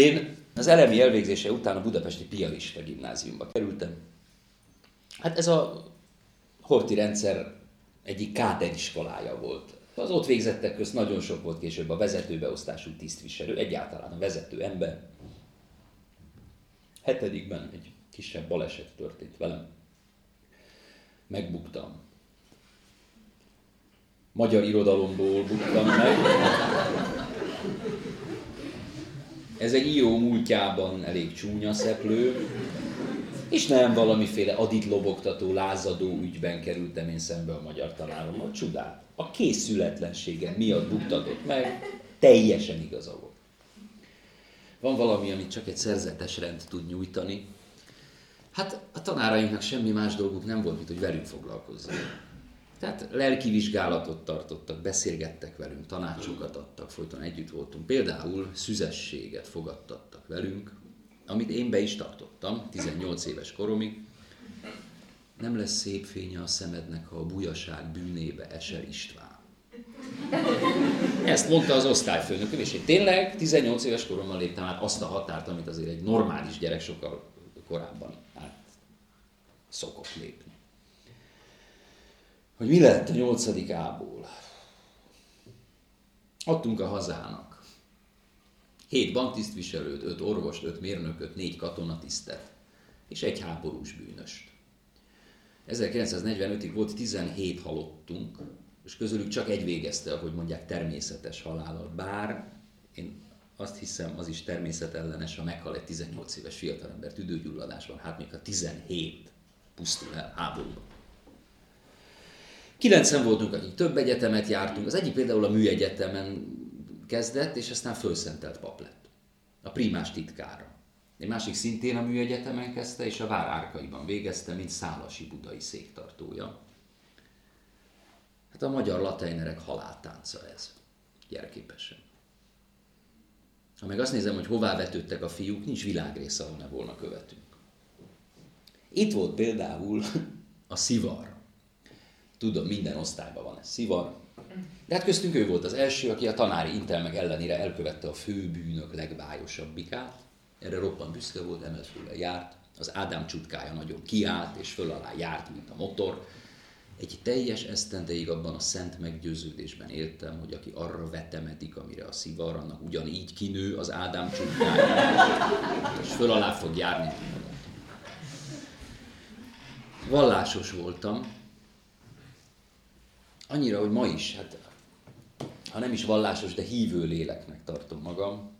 Én az elemi elvégzése után a budapesti piarista gimnáziumba kerültem. Hát ez a horti rendszer egyik káderiskolája volt. Az ott végzettek közt nagyon sok volt később a vezetőbeosztású tisztviselő, egyáltalán a vezető ember. Hetedikben egy kisebb baleset történt velem. Megbuktam. Magyar irodalomból buktam meg. Ez egy író múltjában elég csúnya szeplő, és nem valamiféle aditlobogtató, lázadó ügyben kerültem én szembe a magyar tanárommal. Csodát. A készületlensége miatt buktatott meg, teljesen igaza volt. Van valami, amit csak egy szerzetes rend tud nyújtani. Hát a tanárainknak semmi más dolguk nem volt, mint hogy velünk foglalkozzanak. Tehát lelki vizsgálatot tartottak, beszélgettek velünk, tanácsokat adtak, folyton együtt voltunk. Például szüzességet fogadtattak velünk, amit én be is tartottam, 18 éves koromig. Nem lesz szép fénye a szemednek, ha a bujaság bűnébe esel István. Ezt mondta az osztályfőnököm, és én tényleg 18 éves koromban léptem át azt a határt, amit azért egy normális gyerek sokkal korábban át szokott lépni. Hogy mi lett a nyolcadik ából? Adtunk a hazának. Hét banktisztviselőt, öt orvost, öt mérnököt, négy katonatisztet, és egy háborús bűnöst. 1945-ig volt 17 halottunk, és közülük csak egy végezte, ahogy mondják, természetes halállal. Bár én azt hiszem, az is természetellenes, ha meghal egy 18 éves fiatalember tüdőgyulladásban, hát még a 17 pusztul el háborúban. Kilencen voltunk, akik több egyetemet jártunk. Az egyik például a műegyetemen kezdett, és aztán fölszentelt pap lett. A primás titkára. Egy másik szintén a műegyetemen kezdte, és a Vár Árkaiban végezte, mint szálasi budai széktartója. Hát a magyar lateinerek haláltánca ez, jelképesen. Ha meg azt nézem, hogy hová vetődtek a fiúk, nincs világrész, ahol ne volna követünk. Itt volt például a szivar. Tudom, minden osztályban van ez szivar. De hát köztünk ő volt az első, aki a tanári intelmeg ellenére elkövette a főbűnök legbájosabbikát. Erre roppant büszke volt, emelfőle járt. Az Ádám csutkája nagyon kiállt, és föl alá járt, mint a motor. Egy teljes esztendeig abban a szent meggyőződésben éltem, hogy aki arra vetemedik, amire a szivar, annak ugyanígy kinő az Ádám csutkája, és föl alá fog járni. Vallásos voltam, annyira, hogy ma is, hát ha nem is vallásos, de hívő léleknek tartom magam.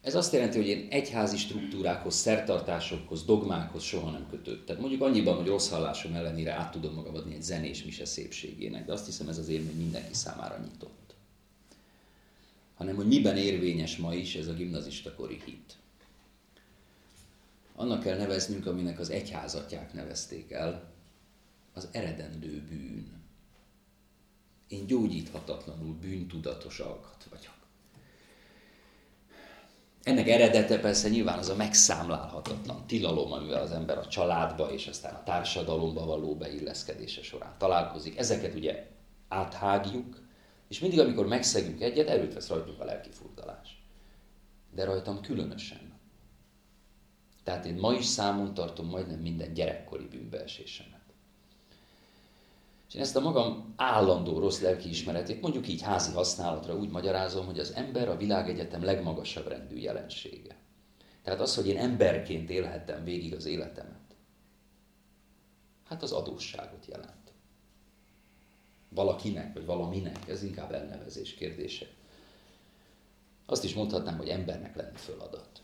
Ez azt jelenti, hogy én egyházi struktúrákhoz, szertartásokhoz, dogmákhoz soha nem kötődtem. Mondjuk annyiban, hogy rossz hallásom ellenére át tudom magam adni egy zenés mise szépségének, de azt hiszem ez az élmény mindenki számára nyitott. Hanem, hogy miben érvényes ma is ez a gimnazista kori hit. Annak kell neveznünk, aminek az egyházatják nevezték el, az eredendő bűn én gyógyíthatatlanul bűntudatos alkat vagyok. Ennek eredete persze nyilván az a megszámlálhatatlan tilalom, amivel az ember a családba és aztán a társadalomba való beilleszkedése során találkozik. Ezeket ugye áthágjuk, és mindig, amikor megszegünk egyet, erőt vesz rajtunk a lelki furdalás. De rajtam különösen. Tehát én ma is számon tartom majdnem minden gyerekkori bűnbeesésemet. És én ezt a magam állandó rossz lelkiismeretét, mondjuk így házi használatra úgy magyarázom, hogy az ember a világegyetem legmagasabb rendű jelensége. Tehát az, hogy én emberként élhettem végig az életemet, hát az adósságot jelent. Valakinek, vagy valaminek, ez inkább elnevezés kérdése. Azt is mondhatnám, hogy embernek lenni föladat.